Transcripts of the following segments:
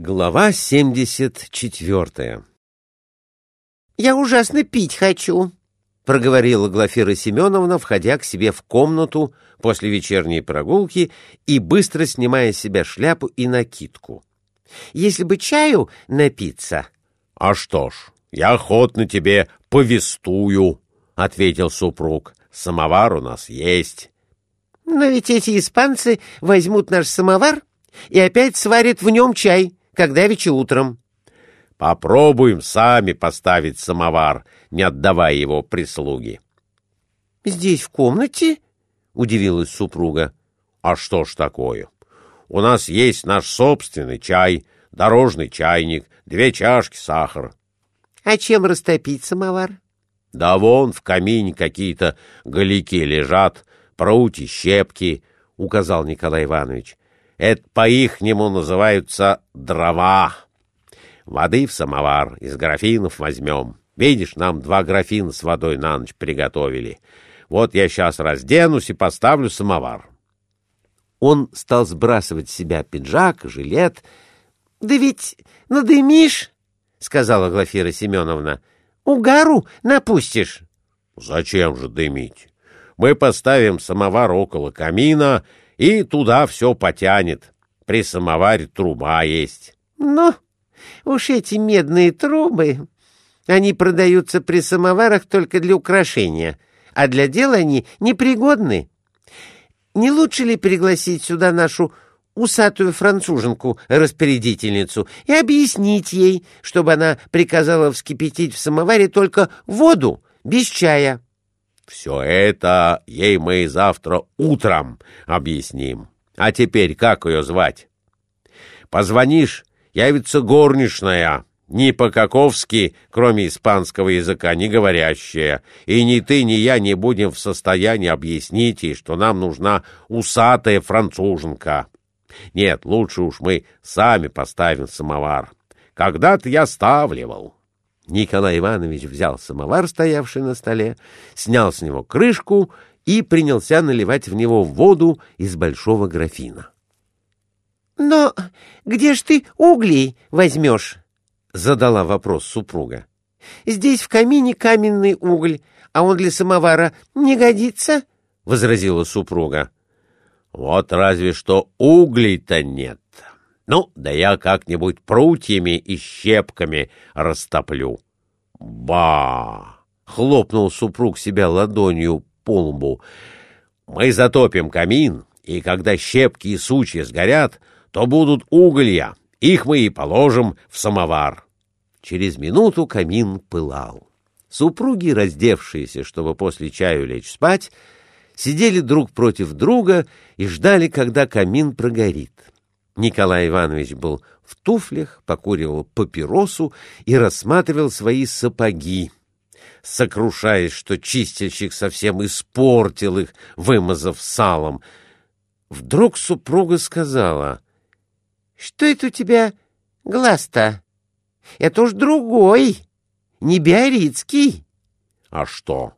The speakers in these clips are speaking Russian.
Глава 74 «Я ужасно пить хочу», — проговорила Глафира Семеновна, входя к себе в комнату после вечерней прогулки и быстро снимая с себя шляпу и накидку. «Если бы чаю напиться...» «А что ж, я охотно тебе повествую», — ответил супруг. «Самовар у нас есть». «Но ведь эти испанцы возьмут наш самовар и опять сварят в нем чай» как давеча утром. Попробуем сами поставить самовар, не отдавая его прислуге. — Здесь, в комнате? — удивилась супруга. — А что ж такое? У нас есть наш собственный чай, дорожный чайник, две чашки, сахар. — А чем растопить самовар? — Да вон в камине какие-то галики лежат, прути, щепки, — указал Николай Иванович. Это по-ихнему называются дрова. Воды в самовар из графинов возьмем. Видишь, нам два графина с водой на ночь приготовили. Вот я сейчас разденусь и поставлю самовар. Он стал сбрасывать с себя пиджак, жилет. — Да ведь надымишь, — сказала Глафира Семеновна. — Угару напустишь. — Зачем же дымить? Мы поставим самовар около камина и туда все потянет. При самоваре труба есть. Ну, уж эти медные трубы, они продаются при самоварах только для украшения, а для дела они непригодны. Не лучше ли пригласить сюда нашу усатую француженку-распорядительницу и объяснить ей, чтобы она приказала вскипятить в самоваре только воду, без чая? Все это ей мы завтра утром объясним. А теперь как ее звать? Позвонишь, явится горничная, ни по-каковски, кроме испанского языка, не говорящая, и ни ты, ни я не будем в состоянии объяснить ей, что нам нужна усатая француженка. Нет, лучше уж мы сами поставим самовар. Когда-то я ставливал. Николай Иванович взял самовар, стоявший на столе, снял с него крышку и принялся наливать в него воду из большого графина. — Но где ж ты углей возьмешь? — задала вопрос супруга. — Здесь в камине каменный уголь, а он для самовара не годится, — возразила супруга. — Вот разве что углей-то нет. Ну, да я как-нибудь прутьями и щепками растоплю. Ба! Хлопнул супруг себя ладонью по лбу. Мы затопим камин, и когда щепки и сучья сгорят, то будут уголья. Их мы и положим в самовар. Через минуту камин пылал. Супруги, раздевшиеся, чтобы после чаю лечь спать, сидели друг против друга и ждали, когда камин прогорит. Николай Иванович был в туфлях, покуривал папиросу и рассматривал свои сапоги, сокрушаясь, что чистильщик совсем испортил их, вымазав салом. Вдруг супруга сказала, «Что это у тебя глаз-то? Это уж другой, не биоритский». «А что?»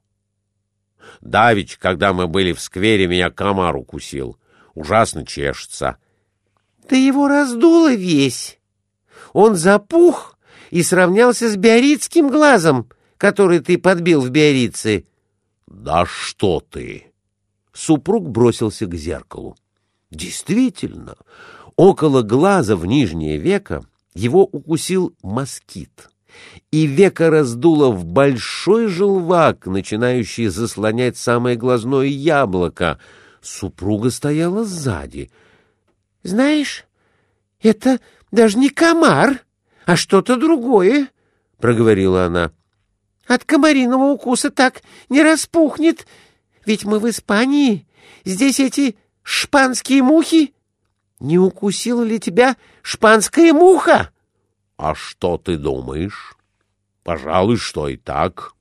Давич, когда мы были в сквере, меня комар укусил. Ужасно чешется. Ты его раздуло весь. Он запух и сравнялся с биоритским глазом, который ты подбил в биорице. Да что ты! Супруг бросился к зеркалу. Действительно, около глаза в нижнее веко его укусил москит, и веко раздуло в большой желвак, начинающий заслонять самое глазное яблоко. Супруга стояла сзади — знаешь, это даже не комар, а что-то другое, — проговорила она. От комариного укуса так не распухнет, ведь мы в Испании. Здесь эти шпанские мухи. Не укусила ли тебя шпанская муха? — А что ты думаешь? Пожалуй, что и так.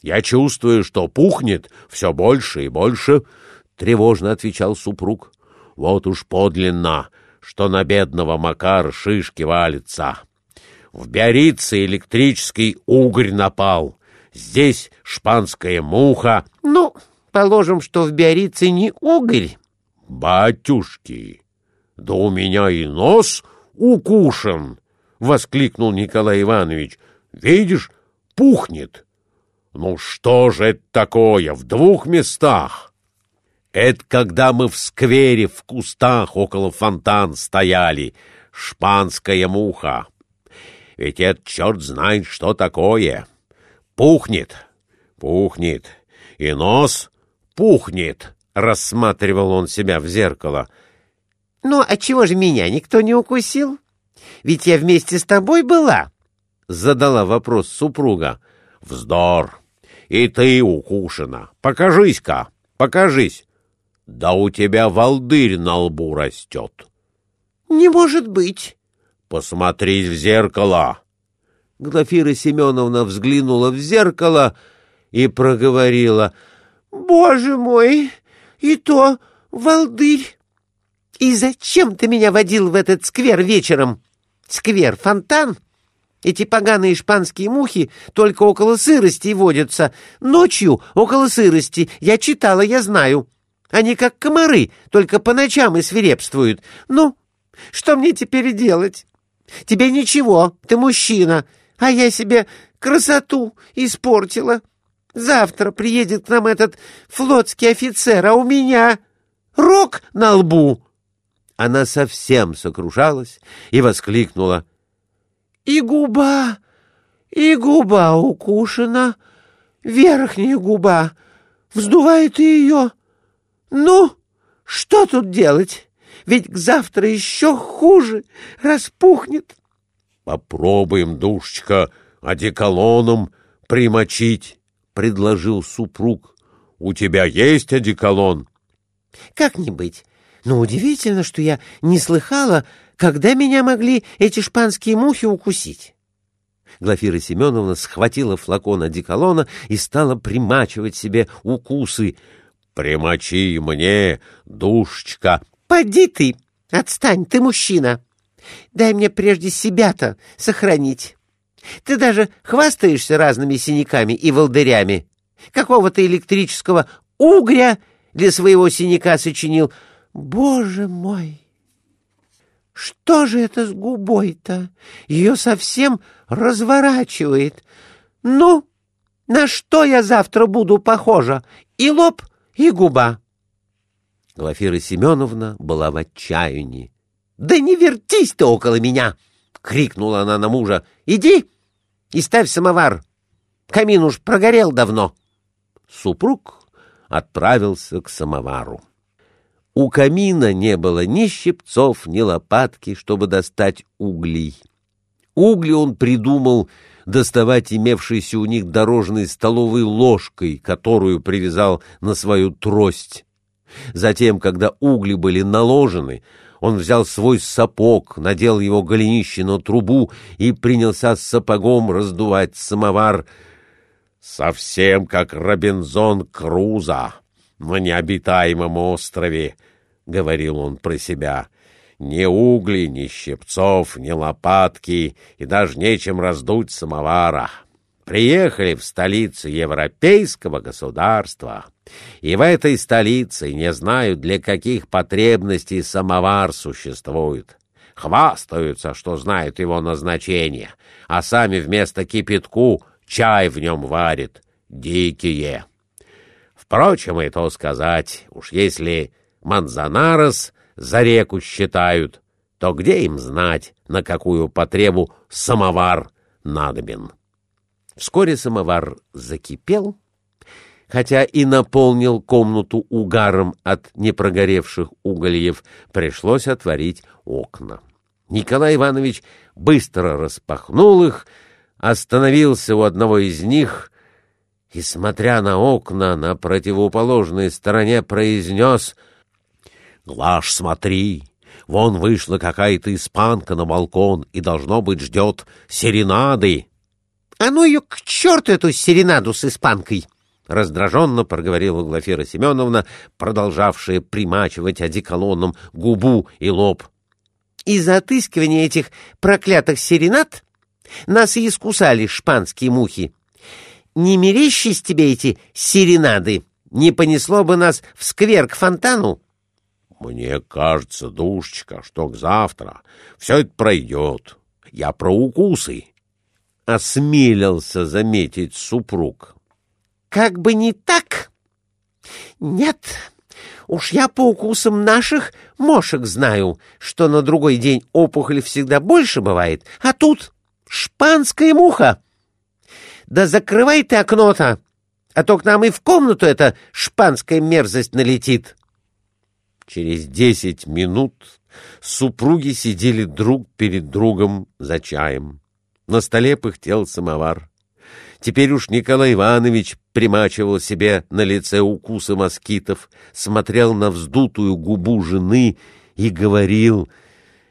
Я чувствую, что пухнет все больше и больше, — тревожно отвечал супруг. Вот уж подлинно, что на бедного Макара шишки валятся. В Биорице электрический угорь напал. Здесь шпанская муха. Ну, положим, что в Биорице не угорь. Батюшки, да у меня и нос укушен! — воскликнул Николай Иванович. — Видишь, пухнет. Ну что же это такое в двух местах? Это когда мы в сквере в кустах около фонтан стояли. Шпанская муха. Ведь это черт знает, что такое. Пухнет, пухнет, и нос пухнет, рассматривал он себя в зеркало. Ну, а чего же меня никто не укусил? Ведь я вместе с тобой была, задала вопрос супруга. Вздор. И ты укушена. Покажись-ка, покажись. Да у тебя волдырь на лбу растет. Не может быть. Посмотрись в зеркало. Глафира Семеновна взглянула в зеркало и проговорила. Боже мой, и то волдырь. И зачем ты меня водил в этот сквер вечером? Сквер-фонтан? Эти поганые шпанские мухи только около сырости водятся. Ночью около сырости. Я читала, я знаю. Они как комары, только по ночам и свирепствуют. Ну, что мне теперь делать? Тебе ничего, ты мужчина, а я себе красоту испортила. Завтра приедет к нам этот флотский офицер, а у меня рог на лбу. Она совсем сокрушалась и воскликнула. И губа, и губа укушена, верхняя губа. Вздувает ее. Ну, что тут делать? Ведь к завтра еще хуже, распухнет. — Попробуем, душечка, одеколоном примочить, — предложил супруг. — У тебя есть одеколон? — Как не быть. Но удивительно, что я не слыхала, когда меня могли эти шпанские мухи укусить. Глафира Семеновна схватила флакон одеколона и стала примачивать себе укусы. — Примочи мне, душечка, Поди ты! Отстань, ты мужчина! Дай мне прежде себя-то сохранить. Ты даже хвастаешься разными синяками и волдырями. Какого-то электрического угря для своего синяка сочинил. Боже мой! Что же это с губой-то? Ее совсем разворачивает. Ну, на что я завтра буду похожа? И лоб, и губа. Глафира Семеновна была в отчаянии. — Да не вертись ты около меня! — крикнула она на мужа. — Иди и ставь самовар. Камин уж прогорел давно. Супруг отправился к самовару. У камина не было ни щипцов, ни лопатки, чтобы достать углей. Угли он придумал доставать имевшейся у них дорожной столовой ложкой, которую привязал на свою трость. Затем, когда угли были наложены, он взял свой сапог, надел его голенище на трубу и принялся с сапогом раздувать самовар. «Совсем как Робинзон Круза на необитаемом острове», — говорил он про себя. «Ни угли, ни щипцов, ни лопатки, и даже нечем раздуть самовара» приехали в столицу европейского государства, и в этой столице не знают, для каких потребностей самовар существует. Хвастаются, что знают его назначение, а сами вместо кипятку чай в нем варят. Дикие. Впрочем, и то сказать, уж если Манзанарос за реку считают, то где им знать, на какую потребу самовар надобен? Вскоре самовар закипел, хотя и наполнил комнату угаром от непрогоревших угольев, пришлось отворить окна. Николай Иванович быстро распахнул их, остановился у одного из них и, смотря на окна на противоположной стороне, произнес «Глаш, смотри, вон вышла какая-то испанка на балкон и, должно быть, ждет серенады». «А ну ее к черту, эту серенаду с испанкой!» — раздраженно проговорила Глафира Семеновна, продолжавшая примачивать одеколоном губу и лоб. «Из-за отыскивания этих проклятых серенад нас и искусали шпанские мухи. Не мерещись тебе эти серенады, не понесло бы нас в сквер к фонтану?» Мне кажется, душечка, что к завтра все это пройдет. Я про укусы. Осмелился заметить супруг. Как бы не так. Нет, уж я по укусам наших мошек знаю, что на другой день опухоль всегда больше бывает, а тут шпанская муха. Да закрывай ты окно-то, а то к нам и в комнату эта шпанская мерзость налетит. Через десять минут супруги сидели друг перед другом за чаем. На столе пыхтел самовар. Теперь уж Николай Иванович примачивал себе на лице укусы москитов, смотрел на вздутую губу жены и говорил,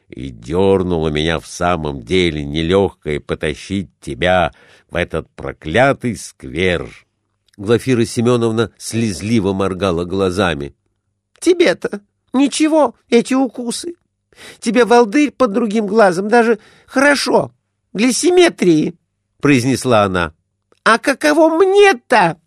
«И дернуло меня в самом деле нелегкое потащить тебя в этот проклятый сквер». Глафира Семеновна слезливо моргала глазами. «Тебе-то ничего, эти укусы. Тебе волдырь под другим глазом даже хорошо, для симметрии», — произнесла она. А каково мне-то?